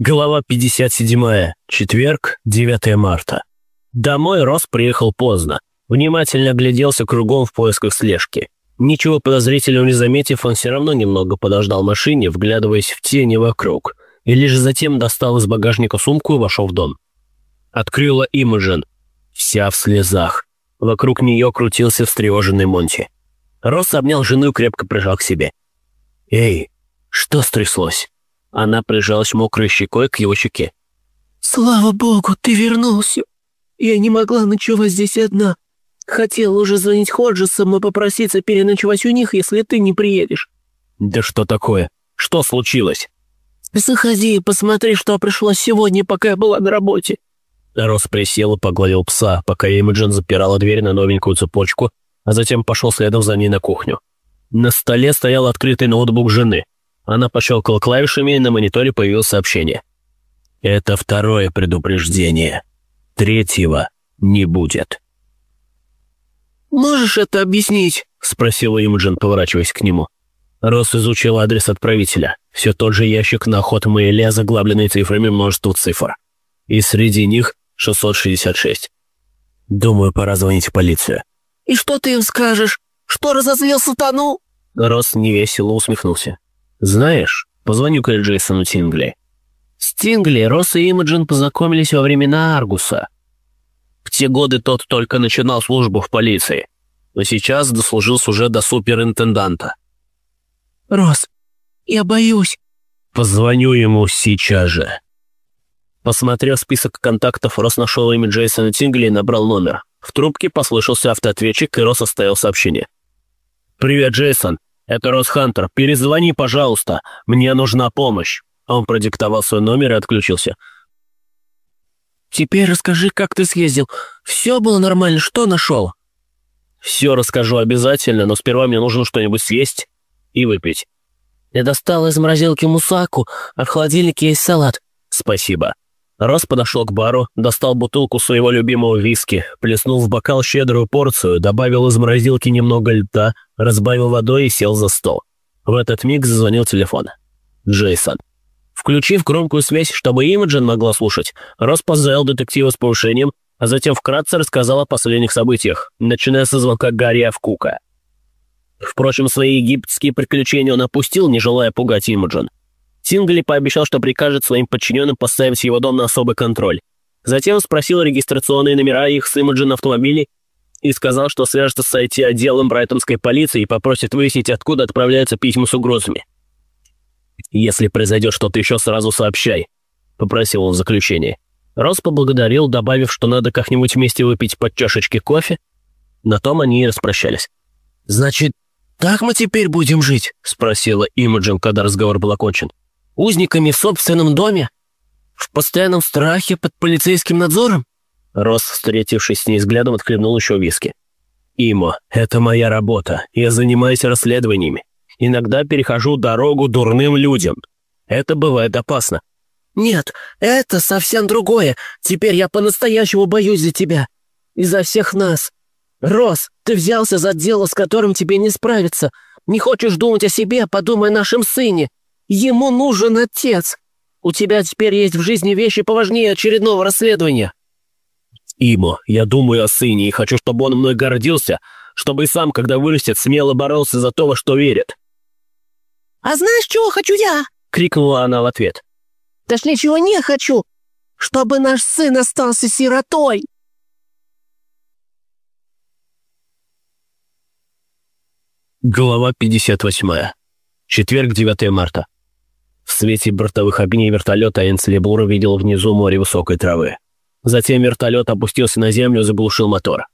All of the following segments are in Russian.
Глава 57. Четверг, 9 марта. Домой Рос приехал поздно. Внимательно огляделся кругом в поисках слежки. Ничего подозрительного не заметив, он все равно немного подождал машине, вглядываясь в тени вокруг, и лишь затем достал из багажника сумку и вошел в дом. Открыла Имаджин, вся в слезах. Вокруг нее крутился встревоженный Монти. Росс обнял жену и крепко прижал к себе. «Эй, что стряслось?» Она прижалась мокрой щекой к его щеке. «Слава богу, ты вернулся. Я не могла ночевать здесь одна. Хотела уже звонить Ходжесам и попроситься переночевать у них, если ты не приедешь». «Да что такое? Что случилось?» «Заходи и посмотри, что пришло сегодня, пока я была на работе». Рос присел и погладил пса, пока Имиджин запирала дверь на новенькую цепочку, а затем пошел следом за ней на кухню. На столе стоял открытый ноутбук жены. Она пощелкала клавишами, и на мониторе появилось сообщение. «Это второе предупреждение. Третьего не будет». «Можешь это объяснить?» — спросила Имджин, поворачиваясь к нему. Росс изучил адрес отправителя. Все тот же ящик на ход мейле, заглавленный цифрами множества цифр. И среди них 666. Думаю, пора звонить в полицию. «И что ты им скажешь? Что разозлил сатану?» Росс невесело усмехнулся. «Знаешь, позвоню-ка Джейсону Тингли». С Тингли Росс и Имаджин познакомились во времена Аргуса. В те годы тот только начинал службу в полиции, но сейчас дослужился уже до суперинтенданта. «Росс, я боюсь». «Позвоню ему сейчас же». Посмотрев список контактов, Росс нашел имя Джейсона Тингли и набрал номер. В трубке послышался автоответчик, и Росс оставил сообщение. «Привет, Джейсон. «Это Рос Хантер. Перезвони, пожалуйста. Мне нужна помощь». Он продиктовал свой номер и отключился. «Теперь расскажи, как ты съездил. Все было нормально, что нашел?» «Все расскажу обязательно, но сперва мне нужно что-нибудь съесть и выпить». «Я достал из морозилки мусаку, а в холодильнике есть салат». «Спасибо». Рос подошел к бару, достал бутылку своего любимого виски, плеснул в бокал щедрую порцию, добавил из морозилки немного льда, разбавил водой и сел за стол. В этот миг зазвонил телефон. Джейсон. Включив громкую связь, чтобы Имаджин могла слушать, Рос поздравил детектива с повышением, а затем вкратце рассказал о последних событиях, начиная со звонка Гарри Авкука. Впрочем, свои египетские приключения он опустил, не желая пугать Имаджин. Сингли пообещал, что прикажет своим подчиненным поставить его дом на особый контроль. Затем спросил регистрационные номера их с Имаджин автомобилей и сказал, что свяжется с IT-отделом брайтонской полиции и попросит выяснить, откуда отправляются письма с угрозами. «Если произойдет что-то еще, сразу сообщай», — попросил он в заключение. Рос поблагодарил, добавив, что надо как-нибудь вместе выпить под чашечки кофе. На том они и распрощались. «Значит, так мы теперь будем жить?» — спросила Имаджин, когда разговор был окончен узниками в собственном доме? В постоянном страхе под полицейским надзором?» Рос, встретившись с ней взглядом, отхлебнул еще виски. «Имо, это моя работа. Я занимаюсь расследованиями. Иногда перехожу дорогу дурным людям. Это бывает опасно». «Нет, это совсем другое. Теперь я по-настоящему боюсь за тебя. И за всех нас. Рос, ты взялся за дело, с которым тебе не справиться. Не хочешь думать о себе, подумай о нашем сыне. Ему нужен отец. У тебя теперь есть в жизни вещи поважнее очередного расследования». «Имо, я думаю о сыне и хочу, чтобы он мной гордился, чтобы и сам, когда вырастет, смело боролся за то, во что верит». «А знаешь, чего хочу я?» — крикнула она в ответ. «Точнее, чего не хочу, чтобы наш сын остался сиротой». Глава 58. Четверг, 9 марта. В свете бортовых огней вертолета Энсли Блур увидел внизу море высокой травы. Затем вертолет опустился на землю и заглушил мотор.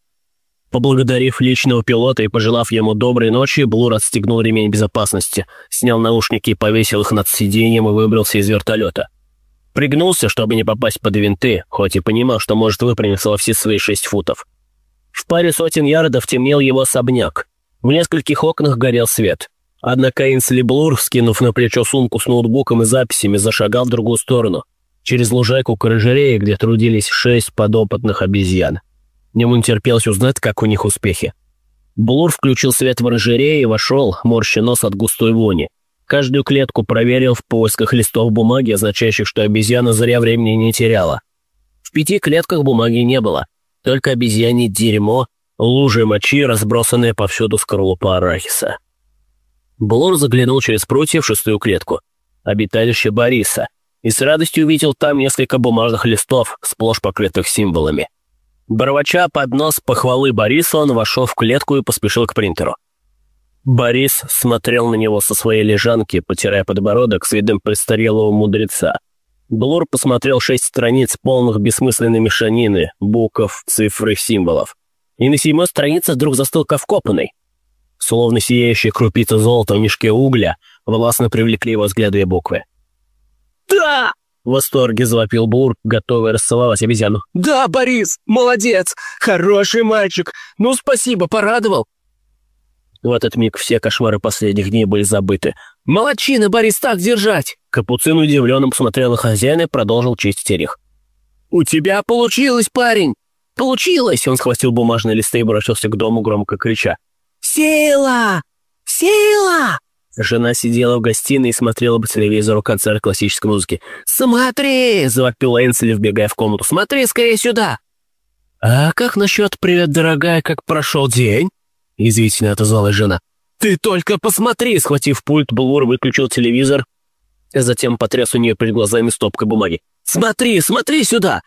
Поблагодарив личного пилота и пожелав ему доброй ночи, Блур отстегнул ремень безопасности, снял наушники и повесил их над сиденьем и выбрался из вертолета. Пригнулся, чтобы не попасть под винты, хоть и понимал, что может выпрямиться во все свои шесть футов. В паре сотен ярдов темнел его особняк. В нескольких окнах горел свет. Однако Инсли Блур, скинув на плечо сумку с ноутбуком и записями, зашагал в другую сторону, через лужайку к оранжерее, где трудились шесть подопытных обезьян. Ему не терпелось узнать, как у них успехи. Блур включил свет в оранжерее и вошел, морща нос от густой вони. каждую клетку проверил в поисках листов бумаги, означающих, что обезьяна зря времени не теряла. В пяти клетках бумаги не было, только обезьяне дерьмо, лужи мочи, разбросанные повсюду скорлупа арахиса. Блор заглянул через прутья в шестую клетку. Обиталище Бориса. И с радостью увидел там несколько бумажных листов, сплошь покрытых символами. Бормоча под нос похвалы Бориса, он вошел в клетку и поспешил к принтеру. Борис смотрел на него со своей лежанки, потирая подбородок с видом престарелого мудреца. Блур посмотрел шесть страниц, полных бессмысленной мешанины, букв, цифр и символов. И на седьмой странице вдруг застыл как вкопанный. Словно сияющие крупицы золота в мешке угля, властно привлекли его взгляды буквы. «Да!» В восторге завопил Бур, готовый расцеловать обезьяну. «Да, Борис, молодец! Хороший мальчик! Ну, спасибо, порадовал!» В этот миг все кошмары последних дней были забыты. «Молодчина, Борис, так держать!» Капуцин удивленно посмотрел на хозяина и продолжил чистить орех. «У тебя получилось, парень! Получилось!» Он схватил бумажные листы и бросился к дому, громко крича. «Сила! Сила!» Жена сидела в гостиной и смотрела по телевизору концерт классической музыки. «Смотри!» – завопил Энсли, вбегая в комнату. «Смотри скорее сюда!» «А как насчет «Привет, дорогая, как прошел день?» – язвительно отозвалась жена. «Ты только посмотри!» – схватив пульт, Блур выключил телевизор, затем потряс у нее перед глазами стопкой бумаги. «Смотри, смотри сюда!»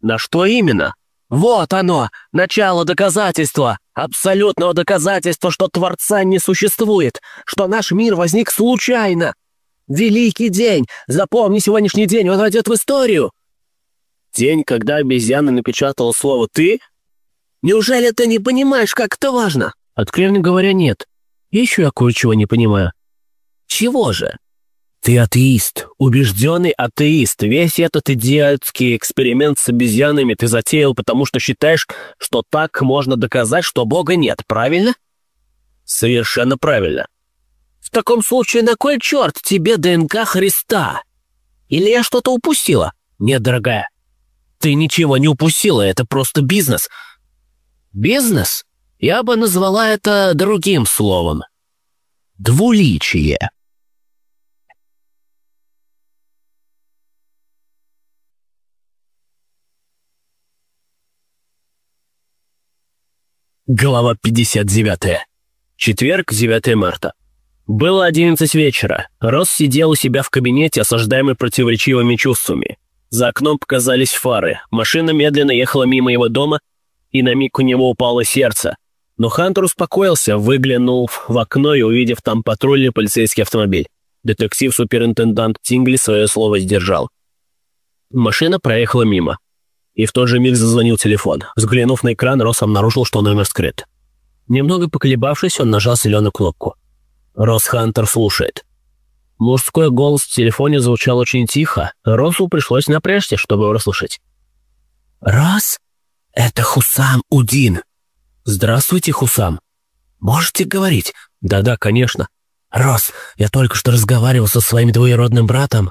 «На что именно?» «Вот оно! Начало доказательства! Абсолютного доказательства, что Творца не существует, что наш мир возник случайно! Великий день! Запомни сегодняшний день, он войдет в историю!» «День, когда обезьяна напечатала слово «ты»?» «Неужели ты не понимаешь, как это важно?» «Откровенно говоря, нет. Еще я кое-чего не понимаю». «Чего же?» Ты атеист, убежденный атеист. Весь этот идиотский эксперимент с обезьянами ты затеял, потому что считаешь, что так можно доказать, что Бога нет, правильно? Совершенно правильно. В таком случае на кой черт тебе ДНК Христа? Или я что-то упустила? Нет, дорогая, ты ничего не упустила, это просто бизнес. Бизнес? Я бы назвала это другим словом. Двуличие. Глава 59. Четверг, 9 марта. Было 11 вечера. Росс сидел у себя в кабинете, осаждаемый противоречивыми чувствами. За окном показались фары. Машина медленно ехала мимо его дома, и на миг у него упало сердце. Но Хантер успокоился, выглянул в окно и увидев там патрульный полицейский автомобиль. Детектив-суперинтендант Тингли свое слово сдержал. Машина проехала мимо. И в тот же миг зазвонил телефон. Взглянув на экран, Росс обнаружил, что номер скрыт. Немного поколебавшись, он нажал зеленую кнопку. Росс Хантер слушает. Мужской голос в телефоне звучал очень тихо. Россу пришлось напрячься, чтобы его расслышать. «Росс, это Хусам Удин». «Здравствуйте, Хусам». «Можете говорить?» «Да-да, конечно». «Росс, я только что разговаривал со своим двоюродным братом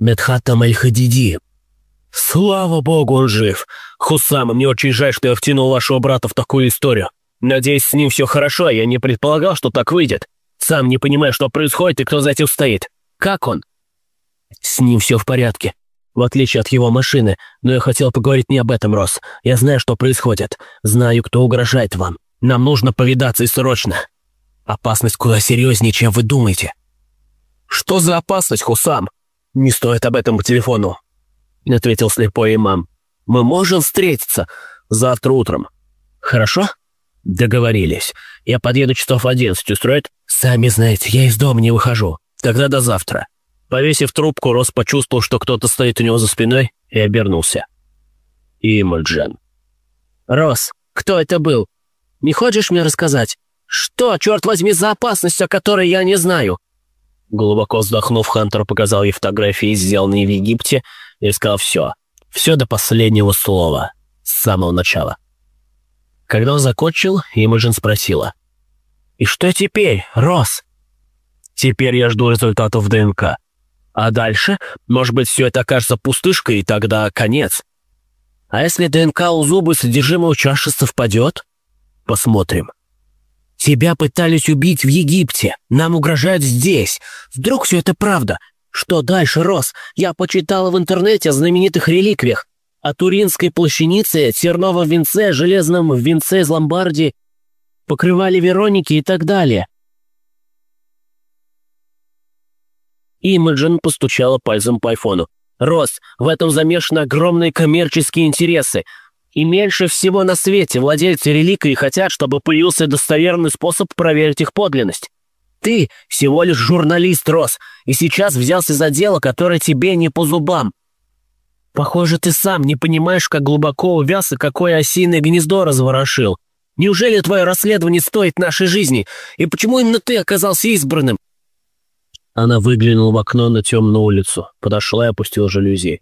Медхатом Эль-Хадиди. «Слава богу, он жив! Хусам, мне очень жаль, что я втянул вашего брата в такую историю. Надеюсь, с ним все хорошо, я не предполагал, что так выйдет. Сам не понимаю, что происходит и кто за этим стоит. Как он?» «С ним все в порядке, в отличие от его машины, но я хотел поговорить не об этом, Рос. Я знаю, что происходит. Знаю, кто угрожает вам. Нам нужно повидаться и срочно. Опасность куда серьезнее, чем вы думаете». «Что за опасность, Хусам? Не стоит об этом по телефону. — ответил слепой имам. «Мы можем встретиться завтра утром. Хорошо?» «Договорились. Я подъеду часов в одиннадцать. Устроит?» «Сами знаете, я из дома не выхожу. Тогда до завтра». Повесив трубку, Рос почувствовал, что кто-то стоит у него за спиной, и обернулся. Имаджен. «Рос, кто это был? Не хочешь мне рассказать? Что, черт возьми, за опасность, о которой я не знаю?» Глубоко вздохнув, Хантер показал ей фотографии, сделанные в Египте, и сказал все. Все до последнего слова. С самого начала. Когда он закончил, Имаджин спросила. «И что теперь, Рос?» «Теперь я жду результатов ДНК. А дальше, может быть, все это окажется пустышкой, и тогда конец. А если ДНК у зубы содержимого чаши совпадет? Посмотрим». Тебя пытались убить в Египте. Нам угрожают здесь. Вдруг все это правда? Что дальше, Рос? Я почитала в интернете о знаменитых реликвиях. О Туринской плащанице, терновом венце, железном венце из Ломбардии, покрывали Вероники и так далее. Имаджин постучала пальцем по айфону. «Рос, в этом замешаны огромные коммерческие интересы. И меньше всего на свете владельцы реликвий хотят, чтобы появился достоверный способ проверить их подлинность. Ты всего лишь журналист, Рос, и сейчас взялся за дело, которое тебе не по зубам. Похоже, ты сам не понимаешь, как глубоко увяз и какое осиное гнездо разворошил. Неужели твое расследование стоит нашей жизни? И почему именно ты оказался избранным?» Она выглянула в окно на темную улицу, подошла и опустила жалюзи.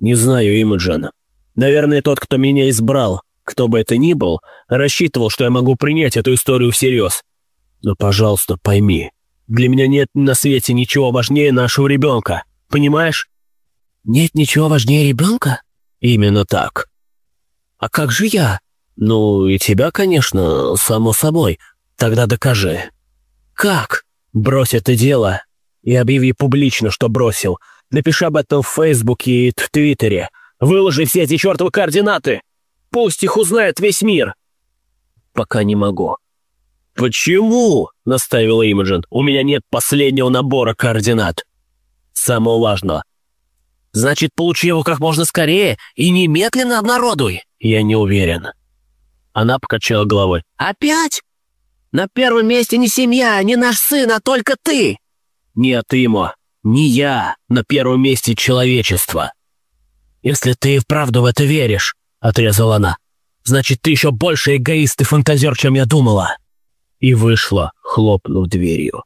«Не знаю, Имаджана. Наверное, тот, кто меня избрал, кто бы это ни был, рассчитывал, что я могу принять эту историю всерьез. Но, пожалуйста, пойми, для меня нет на свете ничего важнее нашего ребенка. Понимаешь?» «Нет ничего важнее ребенка?» «Именно так». «А как же я?» «Ну, и тебя, конечно, само собой. Тогда докажи». «Как?» «Брось это дело и объяви публично, что бросил. Напиши об этом в Фейсбуке и в Твиттере. Выложи все эти чертовы координаты. Пусть их узнает весь мир». «Пока не могу». «Почему?» — наставила Имаджин. «У меня нет последнего набора координат. Самого важного». «Значит, получи его как можно скорее и немедленно обнародуй». «Я не уверен». Она покачала головой. «Опять? На первом месте не семья, не наш сын, а только ты!» «Нет, Имо, не я, на первом месте человечество». «Если ты и вправду в это веришь», — отрезала она, «значит, ты еще больше эгоист и фантазер, чем я думала». И вышла, хлопнув дверью.